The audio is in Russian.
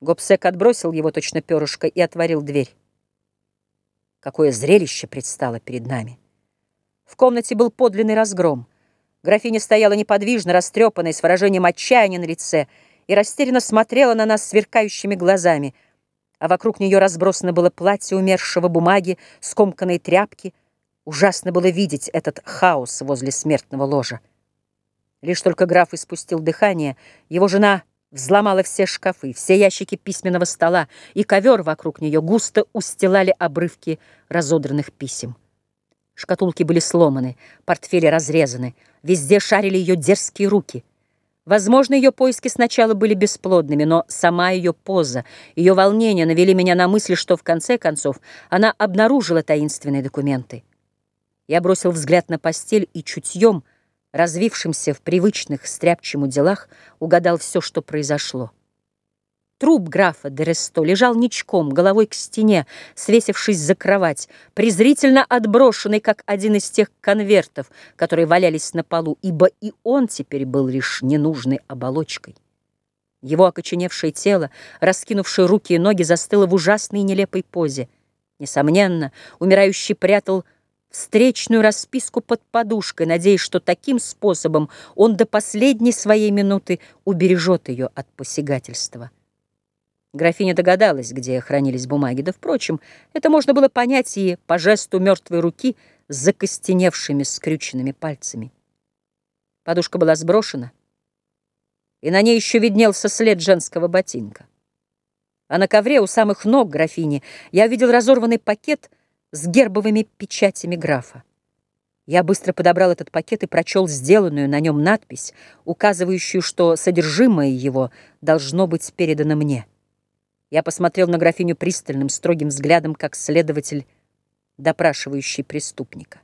Гобсек отбросил его точно перышко и отворил дверь. Какое зрелище предстало перед нами! В комнате был подлинный разгром. Графиня стояла неподвижно, растрепанная, с выражением отчаяния на лице, и растерянно смотрела на нас сверкающими глазами, а вокруг нее разбросано было платье умершего, бумаги, скомканные тряпки. Ужасно было видеть этот хаос возле смертного ложа. Лишь только граф испустил дыхание, его жена взломала все шкафы, все ящики письменного стола, и ковер вокруг нее густо устилали обрывки разодранных писем. Шкатулки были сломаны, портфели разрезаны, везде шарили ее дерзкие руки. Возможно, ее поиски сначала были бесплодными, но сама ее поза, ее волнение навели меня на мысль, что в конце концов она обнаружила таинственные документы. Я бросил взгляд на постель и чутьем — развившимся в привычных стряпчему делах, угадал все, что произошло. Труп графа Дересто лежал ничком, головой к стене, свесившись за кровать, презрительно отброшенный, как один из тех конвертов, которые валялись на полу, ибо и он теперь был лишь ненужной оболочкой. Его окоченевшее тело, раскинувшие руки и ноги, застыло в ужасной и нелепой позе. Несомненно, умирающий прятал встречную расписку под подушкой, надеясь, что таким способом он до последней своей минуты убережет ее от посягательства. Графиня догадалась, где хранились бумаги, да, впрочем, это можно было понять и по жесту мертвой руки с закостеневшими скрюченными пальцами. Подушка была сброшена, и на ней еще виднелся след женского ботинка. А на ковре у самых ног графини я видел разорванный пакет — с гербовыми печатями графа. Я быстро подобрал этот пакет и прочел сделанную на нем надпись, указывающую, что содержимое его должно быть передано мне. Я посмотрел на графиню пристальным, строгим взглядом, как следователь, допрашивающий преступника.